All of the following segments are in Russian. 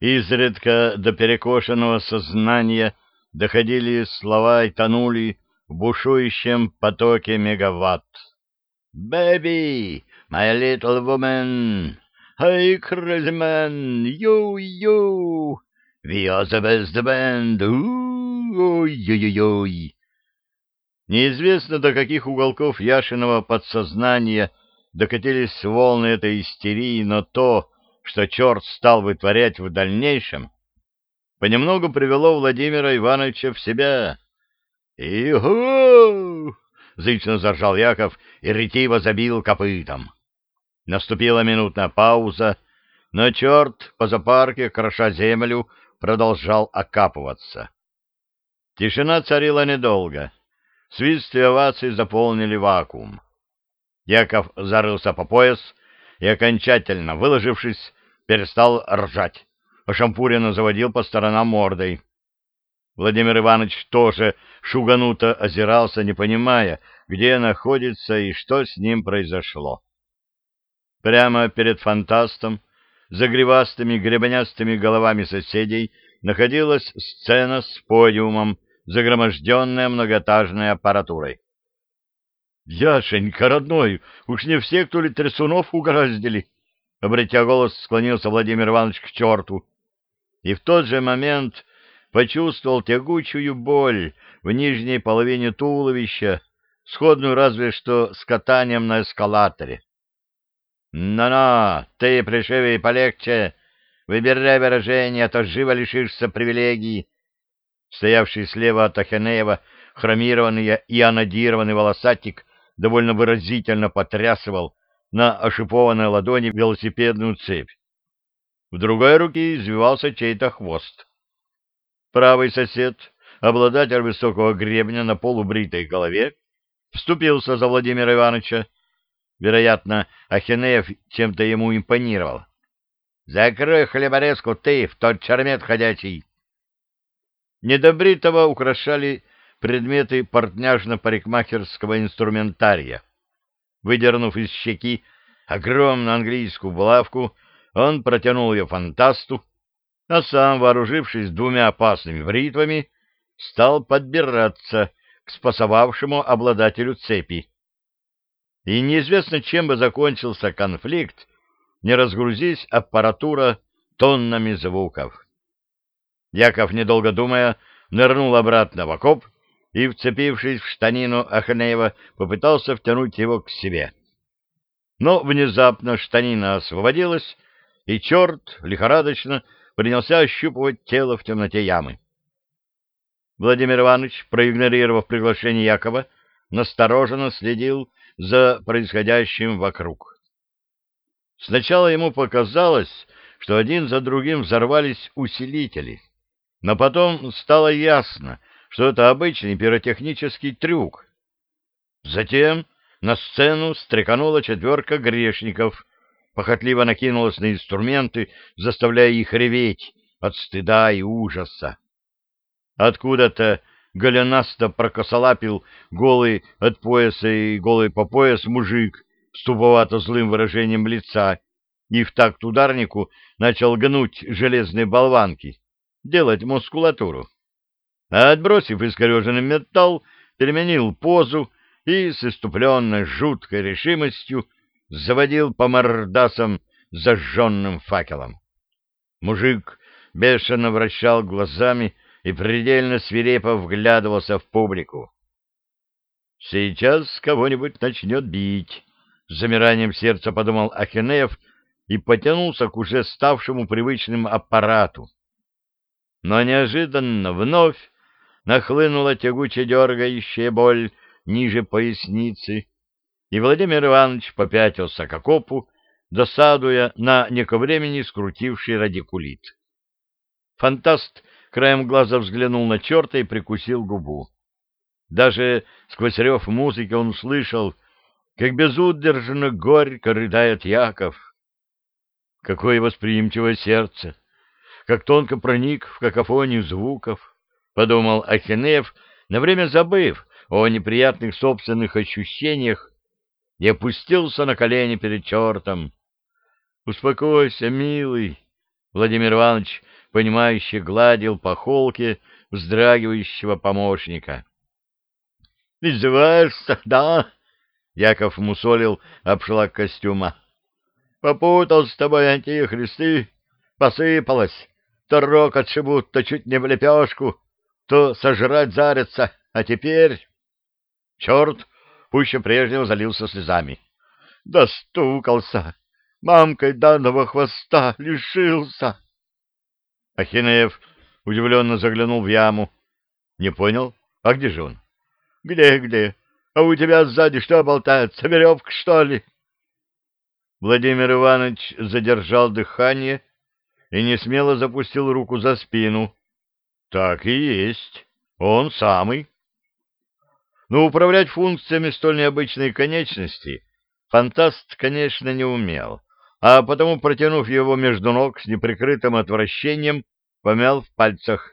Изредка до перекошенного сознания доходили слова и тонули в бушующем потоке мегаватт. «Baby, my little woman, hey, crazy man, you, you, we are the best band, ой-ой-ой!» Неизвестно, до каких уголков Яшиного подсознания докатились волны этой истерии, но то, что черт стал вытворять в дальнейшем, понемногу привело Владимира Ивановича в себя. «Иху!» — зычно заржал Яков и ретиво забил копытом. Наступила минутная пауза, но черт по запарке, кроша землю, продолжал окапываться. Тишина царила недолго. Свист и овации заполнили вакуум. Яков зарылся по пояс и, окончательно выложившись, перестал ржать, а Шампурина заводил по сторонам мордой. Владимир Иванович тоже шугануто озирался, не понимая, где находится и что с ним произошло. Прямо перед фантастом, за гривастыми гребнястыми головами соседей, находилась сцена с подиумом, загроможденная многотажной аппаратурой. — Яшенька, родной, уж не все, кто ли трясунов угораздили? Обретя голос, склонился Владимир Иванович к черту. И в тот же момент почувствовал тягучую боль в нижней половине туловища, сходную разве что с катанием на эскалаторе. «На-на, ты, пришивый, полегче, выбирай выражение, а то живо лишишься привилегий». Стоявший слева от Ахенеева хромированный и анодированный волосатик довольно выразительно потрясывал на ошипованной ладони велосипедную цепь. В другой руке извивался чей-то хвост. Правый сосед, обладатель высокого гребня на полубритой голове, вступился за Владимира Ивановича. Вероятно, Ахинеев чем-то ему импонировал. «Закрой хлеборезку ты, в тот чермет ходячий!» Недобритого украшали предметы портняжно-парикмахерского инструментария. Выдернув из щеки огромную английскую булавку, он протянул ее фантасту, а сам, вооружившись двумя опасными бритвами, стал подбираться к спасовавшему обладателю цепи. И неизвестно, чем бы закончился конфликт, не разгрузись аппаратура тоннами звуков. Яков, недолго думая, нырнул обратно в окоп и, вцепившись в штанину Ахнеева, попытался втянуть его к себе. Но внезапно штанина освободилась, и черт лихорадочно принялся ощупывать тело в темноте ямы. Владимир Иванович, проигнорировав приглашение Якова, настороженно следил за происходящим вокруг. Сначала ему показалось, что один за другим взорвались усилители, но потом стало ясно, что это обычный пиротехнический трюк. Затем на сцену стреканула четверка грешников, похотливо накинулась на инструменты, заставляя их реветь от стыда и ужаса. Откуда-то голенасто прокосолапил голый от пояса и голый по пояс мужик с туповато-злым выражением лица и в такт ударнику начал гнуть железные болванки, делать мускулатуру отбросив искореженный металл, переменил позу и с иступленной жуткой решимостью заводил по мордасам зажженным факелом. Мужик бешено вращал глазами и предельно свирепо вглядывался в публику. «Сейчас кого-нибудь начнет бить», — с замиранием сердца подумал Ахинеев и потянулся к уже ставшему привычным аппарату. Но неожиданно вновь нахлынула тягуче дергающая боль ниже поясницы, и Владимир Иванович попятился к окопу, досадуя на неко времени скрутивший радикулит. Фантаст краем глаза взглянул на черта и прикусил губу. Даже сквозь рев музыки он услышал, как безудержно горько рыдает Яков. Какое восприимчивое сердце! Как тонко проник в какофонию звуков! Подумал Ахинеев, на время забыв о неприятных собственных ощущениях, и опустился на колени перед чертом. — Успокойся, милый! Владимир Иванович понимающе гладил по холке вздрагивающего помощника. — Издеваешься, да? — Яков мусолил обшлаг костюма. — Попутал с тобой антихрист и посыпалось. То рок отшибут, то чуть не в лепешку, то сожрать зарятся, а теперь... Черт пуще прежнего залился слезами. Достукался, мамкой данного хвоста лишился. Ахинеев удивленно заглянул в яму. Не понял, а где же он? Где-где? А у тебя сзади что болтается, веревка, что ли? Владимир Иванович задержал дыхание и несмело запустил руку за спину. Так и есть, он самый. Но управлять функциями столь необычной конечности фантаст, конечно, не умел, а потому, протянув его между ног с неприкрытым отвращением, помял в пальцах.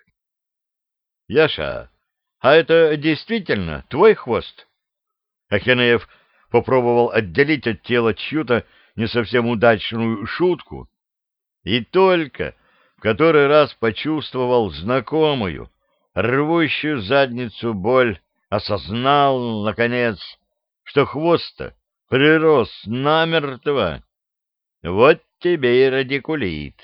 — Яша, а это действительно твой хвост? Ахинеев попробовал отделить от тела чью-то не совсем удачную шутку, и только который раз почувствовал знакомую, рвущую задницу боль, осознал, наконец, что хвост-то прирос намертво. Вот тебе и радикулит.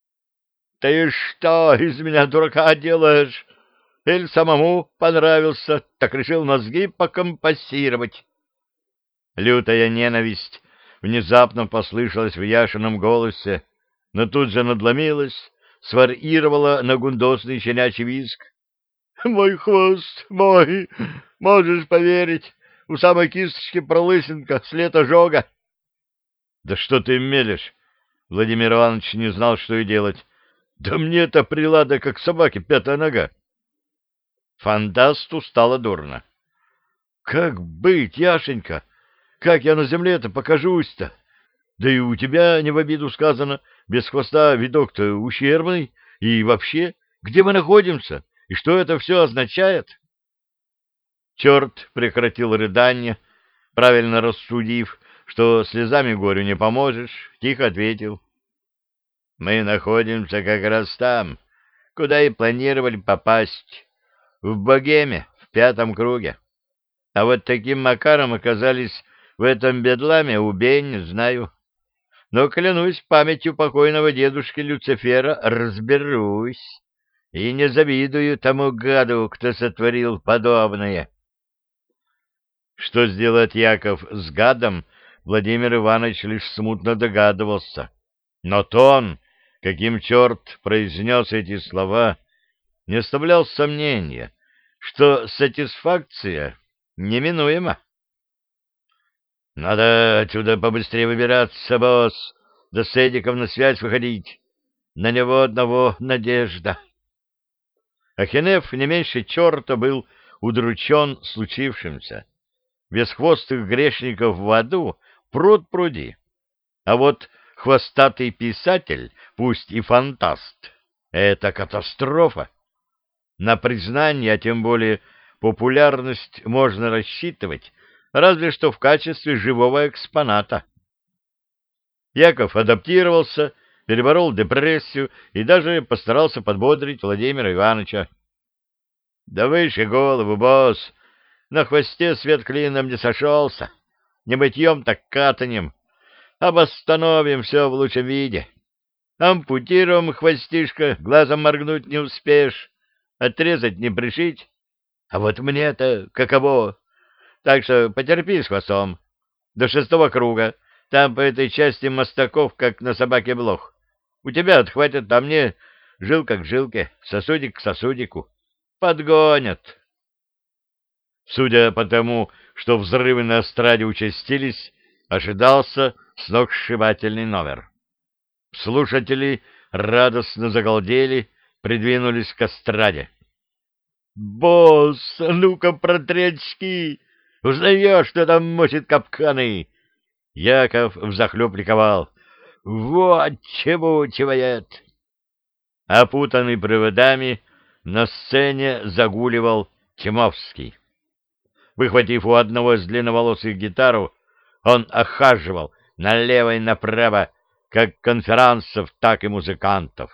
— Ты что из меня дурака делаешь? Или самому понравился, так решил мозги покомпассировать? Лютая ненависть внезапно послышалась в Яшином голосе, но тут же надломилась, сварировала на гундосный щенячий виск. — Мой хвост, мой, можешь поверить, у самой кисточки пролысинка, след ожога. — Да что ты мелешь? Владимир Иванович не знал, что и делать. — Да мне-то прилада, как собаке, пятая нога. Фантасту стало дурно. — Как быть, Яшенька? Как я на земле-то покажусь-то? Да и у тебя, не в обиду сказано, без хвоста видок-то ущербный. И вообще, где мы находимся? И что это все означает? Черт прекратил рыдание, правильно рассудив, что слезами горю не поможешь, тихо ответил. Мы находимся как раз там, куда и планировали попасть, в Богеме, в пятом круге. А вот таким макаром оказались в этом бедламе, убей, не знаю но, клянусь памятью покойного дедушки Люцифера, разберусь и не завидую тому гаду, кто сотворил подобное. Что сделать Яков с гадом, Владимир Иванович лишь смутно догадывался. Но тон, каким черт произнес эти слова, не оставлял сомнения, что сатисфакция неминуема. Надо отсюда побыстрее выбираться, босс, да с Эдиком на связь выходить. На него одного надежда. Ахинеф не меньше черта был удручен случившимся. Бесхвостых грешников в аду пруд пруди. А вот хвостатый писатель, пусть и фантаст, это катастрофа. На признание, а тем более популярность можно рассчитывать разве что в качестве живого экспоната. Яков адаптировался, переборол депрессию и даже постарался подбодрить Владимира Ивановича. — Да выше голову, босс! На хвосте свет клином не сошелся. Не мытьем, так катанем. Обостановим все в лучшем виде. Ампутируем хвостишко, глазом моргнуть не успеешь, отрезать не пришить. А вот мне-то каково? Так что потерпи с хвостом. До шестого круга. Там по этой части мостаков, как на собаке блох. У тебя отхватят, а мне жилка к жилке, сосудик к сосудику. Подгонят. Судя по тому, что взрывы на эстраде участились, ожидался сногсшибательный номер. Слушатели радостно загалдели, придвинулись к эстраде. «Босс, ну-ка протри очки! Узнаешь, что там мочит капканы? Яков взахлеб ликовал. Вот чему чевает. Опутанный проводами, на сцене загуливал Тимовский. Выхватив у одного из длинноволосых гитару, он охаживал налево и направо как конферансов, так и музыкантов.